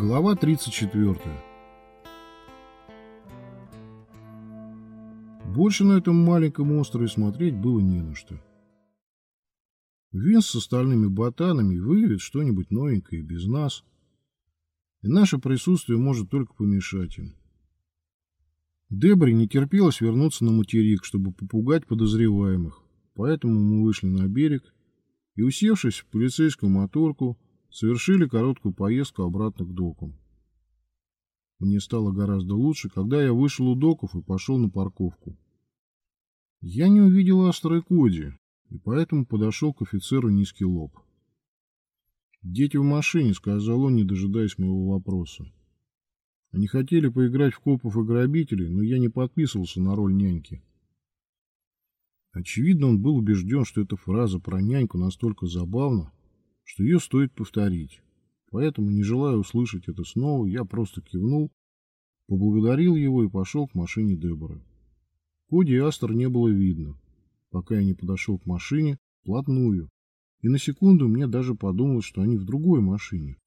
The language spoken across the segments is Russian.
Глава 34. Больше на этом маленьком острове смотреть было не на что. Винс с остальными ботанами выявит что-нибудь новенькое без нас, и наше присутствие может только помешать им. Дебри не терпелось вернуться на материк, чтобы попугать подозреваемых, поэтому мы вышли на берег и, усевшись в полицейскую моторку, совершили короткую поездку обратно к докам. Мне стало гораздо лучше, когда я вышел у доков и пошел на парковку. Я не увидел Астра и Коди, и поэтому подошел к офицеру низкий лоб. «Дети в машине», — сказал он, не дожидаясь моего вопроса. Они хотели поиграть в копов и грабителей, но я не подписывался на роль няньки. Очевидно, он был убежден, что эта фраза про няньку настолько забавна, что ее стоит повторить. Поэтому, не желая услышать это снова, я просто кивнул, поблагодарил его и пошел к машине Деборы. Коди и Астер не было видно, пока я не подошел к машине плотную, и на секунду мне даже подумалось, что они в другой машине.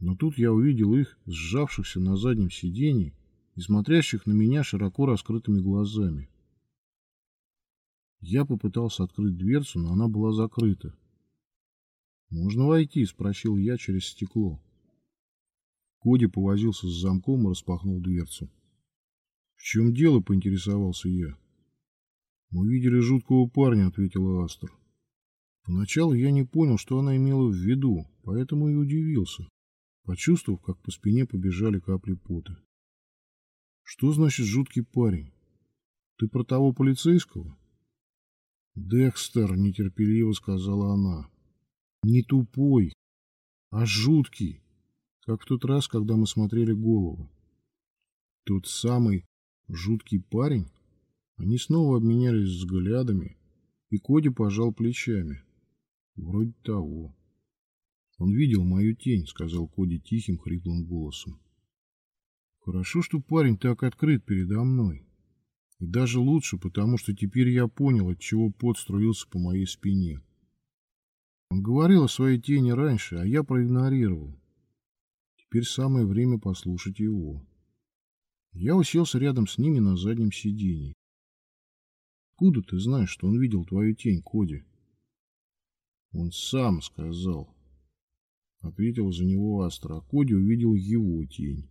Но тут я увидел их, сжавшихся на заднем сиденье и смотрящих на меня широко раскрытыми глазами. Я попытался открыть дверцу, но она была закрыта. «Можно войти?» – спросил я через стекло. Коди повозился с замком и распахнул дверцу. «В чем дело?» – поинтересовался я. «Мы видели жуткого парня», – ответила Астер. Поначалу я не понял, что она имела в виду, поэтому и удивился, почувствовав, как по спине побежали капли пота. «Что значит жуткий парень? Ты про того полицейского?» «Декстер», — нетерпеливо сказала она. Не тупой, а жуткий, как в тот раз, когда мы смотрели голову. Тот самый жуткий парень? Они снова обменялись взглядами, и Коди пожал плечами. Вроде того. Он видел мою тень, сказал Коди тихим, хриплым голосом. Хорошо, что парень так открыт передо мной. И даже лучше, потому что теперь я понял, от чего пот струился по моей спине. Он говорил о своей тени раньше, а я проигнорировал. Теперь самое время послушать его. Я уселся рядом с ними на заднем сиденье. Откуда ты знаешь, что он видел твою тень, Коди? Он сам сказал. Ответил за него Астра, а Коди увидел его тень.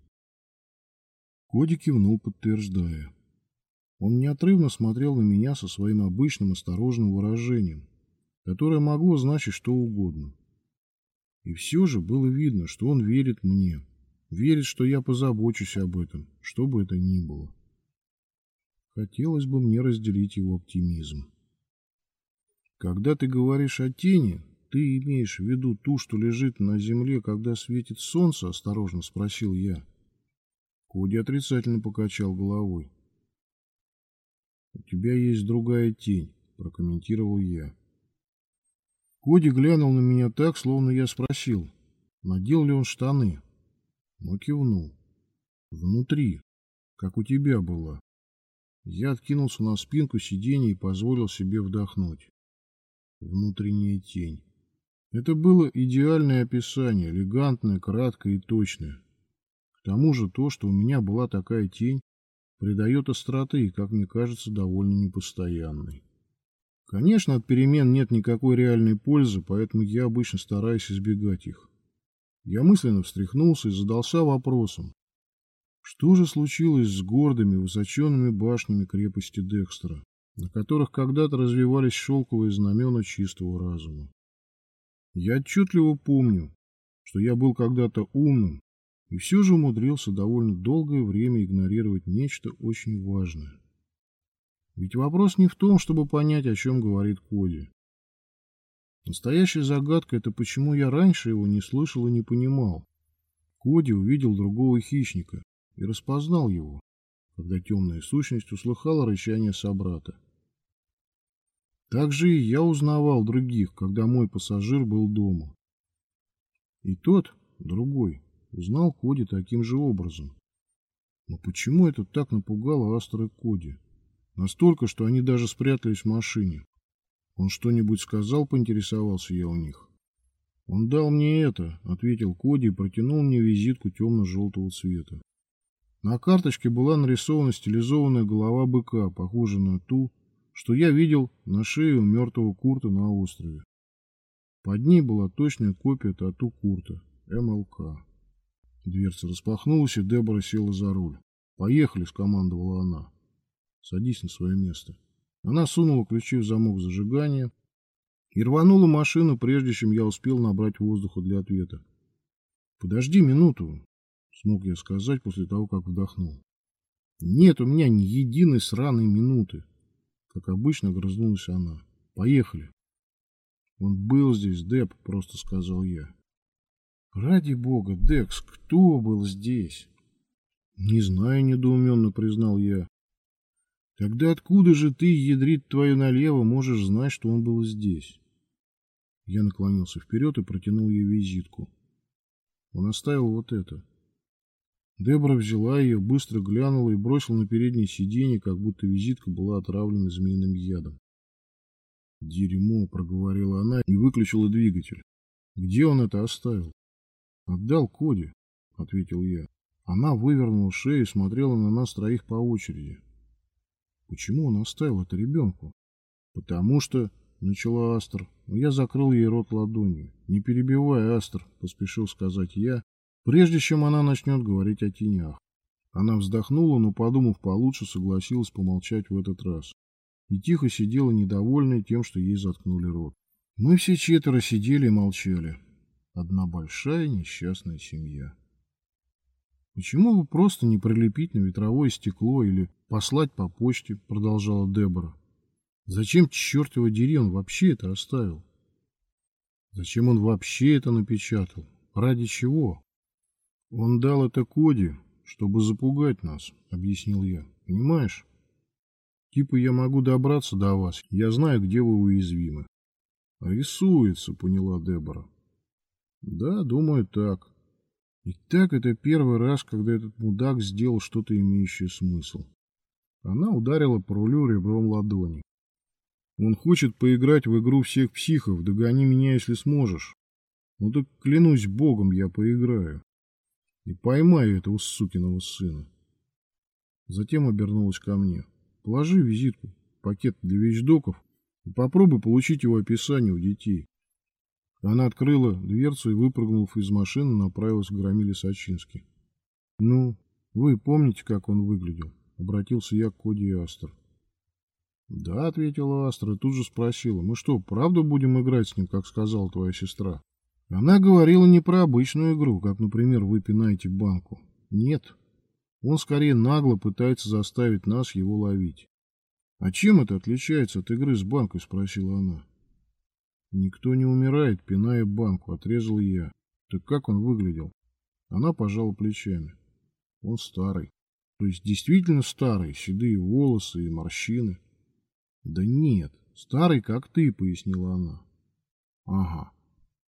Коди кивнул, подтверждая. Он неотрывно смотрел на меня со своим обычным осторожным выражением, которое могло значить что угодно. И все же было видно, что он верит мне, верит, что я позабочусь об этом, что бы это ни было. Хотелось бы мне разделить его оптимизм. Когда ты говоришь о тени, ты имеешь в виду ту, что лежит на земле, когда светит солнце? Осторожно спросил я. Коди отрицательно покачал головой. У тебя есть другая тень, прокомментировал я. Коди глянул на меня так, словно я спросил, надел ли он штаны. Но кивнул. Внутри, как у тебя было. Я откинулся на спинку сиденья и позволил себе вдохнуть. Внутренняя тень. Это было идеальное описание, элегантное, краткое и точное. К тому же то, что у меня была такая тень, придает остроты как мне кажется, довольно непостоянной. Конечно, от перемен нет никакой реальной пользы, поэтому я обычно стараюсь избегать их. Я мысленно встряхнулся и задался вопросом. Что же случилось с гордыми высоченными башнями крепости Декстера, на которых когда-то развивались шелковые знамена чистого разума? Я отчетливо помню, что я был когда-то умным и все же умудрился довольно долгое время игнорировать нечто очень важное. Ведь вопрос не в том, чтобы понять, о чем говорит Коди. Настоящая загадка – это почему я раньше его не слышал и не понимал. Коди увидел другого хищника и распознал его, когда темная сущность услыхала рычание собрата. Так же и я узнавал других, когда мой пассажир был дома. И тот, другой, узнал Коди таким же образом. Но почему это так напугало Астра Коди? Настолько, что они даже спрятались в машине. Он что-нибудь сказал, поинтересовался я у них. «Он дал мне это», — ответил Коди и протянул мне визитку темно-желтого цвета. На карточке была нарисована стилизованная голова быка, похожая на ту, что я видел на шее у мертвого Курта на острове. Под ней была точная копия тату Курта, МЛК. Дверца распахнулась, и Дебора села за руль. «Поехали», — скомандовала она. «Садись на свое место». Она сунула ключи в замок зажигания и рванула машину, прежде чем я успел набрать воздуха для ответа. «Подожди минуту», — смог я сказать после того, как вдохнул. «Нет у меня ни единой сраной минуты», — как обычно грызнулась она. «Поехали». «Он был здесь, Деп», — просто сказал я. «Ради бога, Декс, кто был здесь?» «Не знаю», — недоуменно признал я. «Тогда откуда же ты, ядрит твою налево, можешь знать, что он был здесь?» Я наклонился вперед и протянул ей визитку. Он оставил вот это. Дебра взяла ее, быстро глянула и бросила на переднее сиденье, как будто визитка была отравлена змеиным ядом. «Дерьмо», — проговорила она и выключила двигатель. «Где он это оставил?» «Отдал Коди», — ответил я. Она вывернула шею и смотрела на нас троих по очереди. «Почему он оставил это ребенку?» «Потому что...» — начала Астр, но я закрыл ей рот ладонью. «Не перебивай, Астр», — поспешил сказать я, прежде чем она начнет говорить о тенях. Она вздохнула, но, подумав получше, согласилась помолчать в этот раз. И тихо сидела, недовольная тем, что ей заткнули рот. Мы все четверо сидели и молчали. Одна большая несчастная семья. Почему бы просто не прилепить на ветровое стекло или послать по почте, продолжала Дебора. Зачем, черт его дери, он вообще это оставил? Зачем он вообще это напечатал? Ради чего? Он дал это Коди, чтобы запугать нас, объяснил я. Понимаешь? Типа я могу добраться до вас, я знаю, где вы уязвимы. Рисуется, поняла Дебора. Да, думаю, так. И так это первый раз, когда этот мудак сделал что-то имеющее смысл. Она ударила по рулю ребром ладони. Он хочет поиграть в игру всех психов, догони меня, если сможешь. Ну так клянусь богом, я поиграю. И поймаю этого сукиного сына. Затем обернулась ко мне. Положи визитку, пакет для вещдоков и попробуй получить его описание у детей. Она открыла дверцу и, выпрыгнув из машины, направилась к громиле Сачински. «Ну, вы помните, как он выглядел?» — обратился я к Коди Астер. «Да», — ответила Астра и тут же спросила. «Мы что, правда будем играть с ним, как сказала твоя сестра?» Она говорила не про обычную игру, как, например, вы пинаете банку. Нет. Он скорее нагло пытается заставить нас его ловить. «А чем это отличается от игры с банкой?» — спросила она. Никто не умирает, пиная банку, отрезал я. Так как он выглядел? Она пожала плечами. Он старый. То есть действительно старый, седые волосы и морщины. Да нет, старый, как ты, пояснила она. Ага,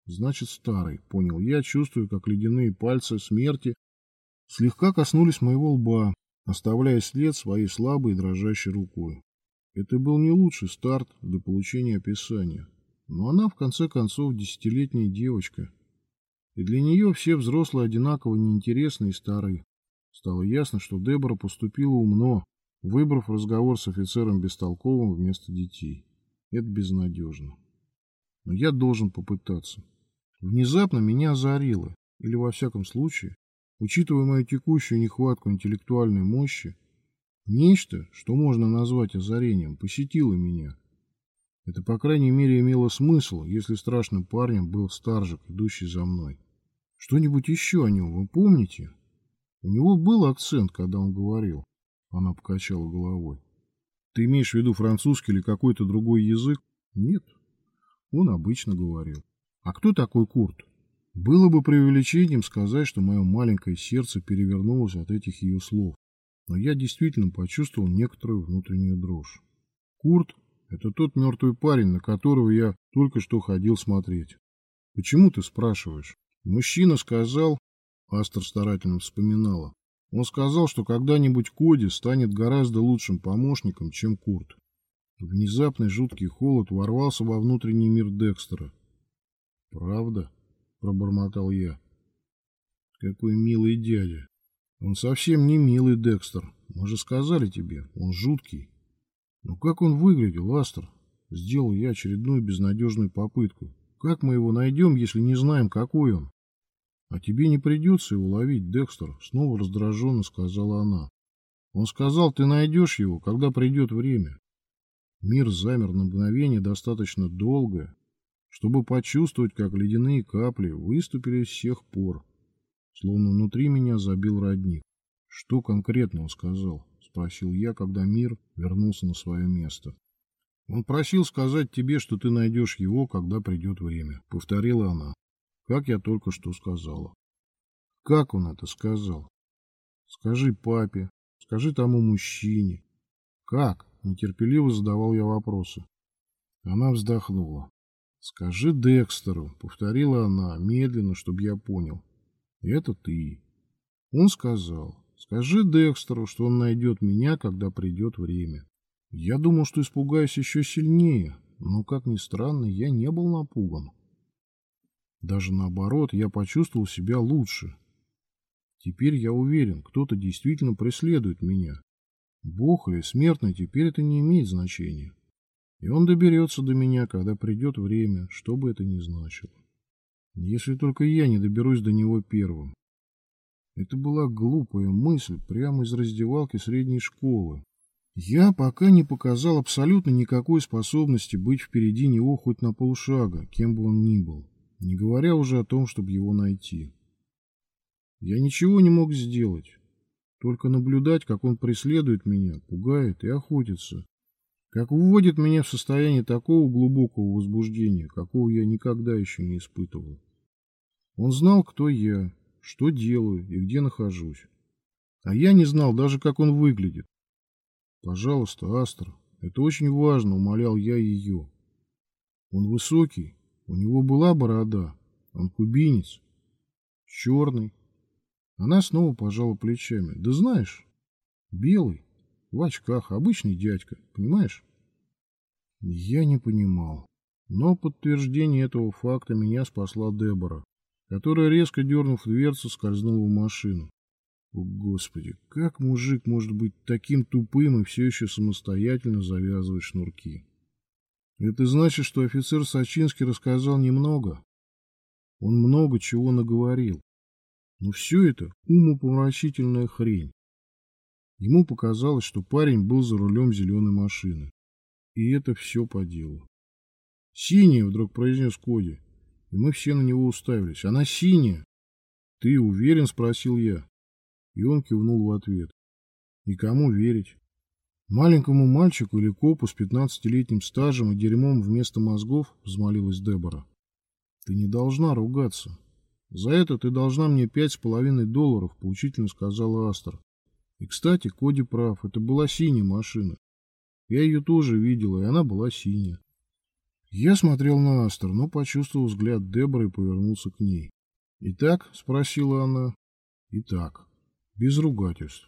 значит старый, понял я, чувствую, как ледяные пальцы смерти слегка коснулись моего лба, оставляя след своей слабой дрожащей рукой. Это был не лучший старт для получения описания. Но она, в конце концов, десятилетняя девочка. И для нее все взрослые одинаково неинтересны и стары. Стало ясно, что Дебора поступила умно, выбрав разговор с офицером Бестолковым вместо детей. Это безнадежно. Но я должен попытаться. Внезапно меня озарило, или во всяком случае, учитывая мою текущую нехватку интеллектуальной мощи, нечто, что можно назвать озарением, посетило меня – это, по крайней мере, имело смысл, если страшным парнем был Старжик, идущий за мной. Что-нибудь еще о нем вы помните? У него был акцент, когда он говорил. Она покачала головой. Ты имеешь в виду французский или какой-то другой язык? Нет. Он обычно говорил. А кто такой Курт? Было бы преувеличением сказать, что мое маленькое сердце перевернулось от этих ее слов. Но я действительно почувствовал некоторую внутреннюю дрожь. Курт это тот мертвый парень, на которого я только что ходил смотреть. Почему ты спрашиваешь? Мужчина сказал, Астер старательно вспоминала, он сказал, что когда-нибудь Коди станет гораздо лучшим помощником, чем Курт. Внезапный жуткий холод ворвался во внутренний мир Декстера. Правда? пробормотал я. Какой милый дядя. Он совсем не милый, Декстер. Мы же сказали тебе, он жуткий. Ну как он выглядел, Астер? Сделал я очередную безнадежную попытку. Как мы его найдем, если не знаем, какой он? А тебе не придется его ловить, Декстер, снова раздраженно сказала она. Он сказал, ты найдешь его, когда придет время. Мир замер на мгновение достаточно долгое, чтобы почувствовать, как ледяные капли выступили с всех пор, словно внутри меня забил родник. Что конкретно он сказал? Спросил я, когда мир вернулся на свое место. Он просил сказать тебе, что ты найдешь его, когда придет время, повторила она, как я только что сказала. Как он это сказал? Скажи папе, скажи тому мужчине. Как? Нетерпеливо задавал я вопросы. Она вздохнула. «Скажи Декстеру», — повторила она, медленно, чтобы я понял. «Это ты». Он сказал, «Скажи Декстеру, что он найдет меня, когда придет время». Я думал, что испугаюсь еще сильнее, но, как ни странно, я не был напуган. Даже наоборот, я почувствовал себя лучше. Теперь я уверен, кто-то действительно преследует меня. Бог или смертный, теперь это не имеет значения. И он доберется до меня, когда придет время, что бы это ни значило. Если только я не доберусь до него первым. Это была глупая мысль прямо из раздевалки средней школы. Я пока не показал абсолютно никакой способности быть впереди него хоть на полшага, кем бы он ни был, не говоря уже о том, чтобы его найти. Я ничего не мог сделать, только наблюдать, как он преследует меня, пугает и охотится, как вводит меня в состояние такого глубокого возбуждения, какого я никогда еще не испытывал. Он знал, кто я, что делаю и где нахожусь. А я не знал даже, как он выглядит. Пожалуйста, Астра, это очень важно, умолял я ее. Он высокий, у него была борода, он кубинец, черный. Она снова пожала плечами. Да знаешь, белый. В очках, обычный дядька, понимаешь? Я не понимал. Но подтверждение этого факта меня спасла Дебора, которая, резко дернув дверцу, скользнула в машину. О, Господи, как мужик может быть таким тупым и все еще самостоятельно завязывать шнурки? Это значит, что офицер Сачинский рассказал немного. Он много чего наговорил. Но все это умопомрачительная хрень. Ему показалось, что парень был за рулем зеленой машины. И это все по делу. «Синяя!» — вдруг произнес Коди. И мы все на него уставились. «Она синяя!» «Ты уверен?» — спросил я. И он кивнул в ответ. «И кому верить?» «Маленькому мальчику или копу с пятнадцатилетним стажем и дерьмом вместо мозгов?» — взмолилась Дебора. «Ты не должна ругаться. За это ты должна мне пять с половиной долларов», — поучительно сказала Астер. И, кстати, Коди прав, это была синяя машина. Я ее тоже видела, и она была синяя. Я смотрел на Астер, но почувствовал взгляд Деборы и повернулся к ней. «Итак?» — спросила она. «Итак. Без ругательств.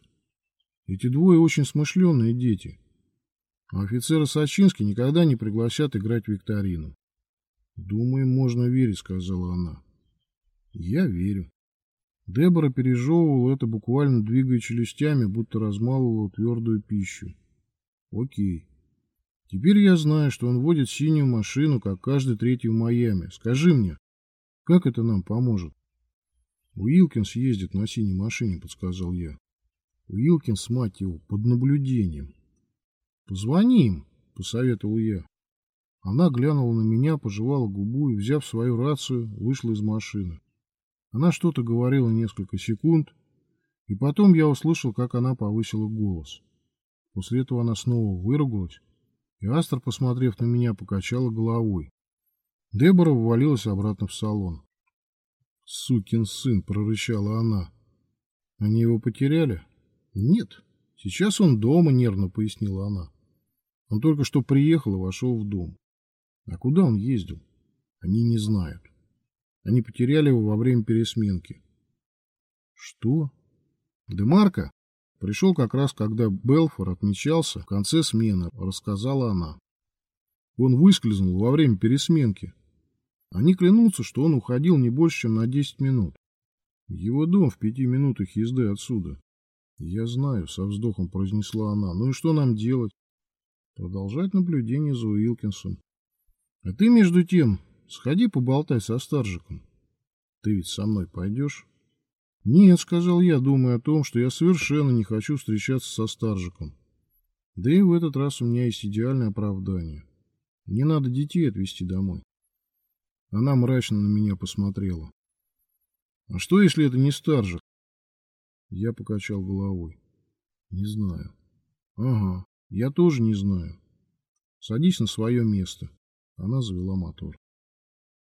Эти двое очень смышленые дети. А офицера Сачинский никогда не пригласят играть в викторину». «Думаю, можно верить», — сказала она. «Я верю». Дебора пережевывала это, буквально двигая челюстями, будто размалывала твердую пищу. Окей. Теперь я знаю, что он водит синюю машину, как каждый третий в Майами. Скажи мне, как это нам поможет? Уилкинс ездит на синей машине, подсказал я. Уилкинс, мать его, под наблюдением. Позвони им, посоветовал я. Она глянула на меня, пожевала губу и, взяв свою рацию, вышла из машины. Она что-то говорила несколько секунд, и потом я услышал, как она повысила голос. После этого она снова выругалась, и Астер, посмотрев на меня, покачала головой. Дебора ввалилась обратно в салон. «Сукин сын!» — прорычала она. «Они его потеряли?» «Нет. Сейчас он дома», — нервно пояснила она. «Он только что приехал и вошел в дом. А куда он ездил? Они не знают. Они потеряли его во время пересменки. Что? Демарко пришел как раз, когда Белфор отмечался в конце смены, рассказала она. Он выскользнул во время пересменки. Они клянутся, что он уходил не больше, чем на 10 минут. Его дом в пяти минутах езды отсюда. Я знаю, со вздохом произнесла она. Ну и что нам делать? Продолжать наблюдение за Уилкинсом. А ты, между тем, сходи поболтай со Старжиком. Ты ведь со мной пойдешь? Нет, сказал я, думая о том, что я совершенно не хочу встречаться со Старжиком. Да и в этот раз у меня есть идеальное оправдание. Мне надо детей отвезти домой. Она мрачно на меня посмотрела. А что, если это не Старжик? Я покачал головой. Не знаю. Ага, я тоже не знаю. Садись на свое место. Она завела мотор.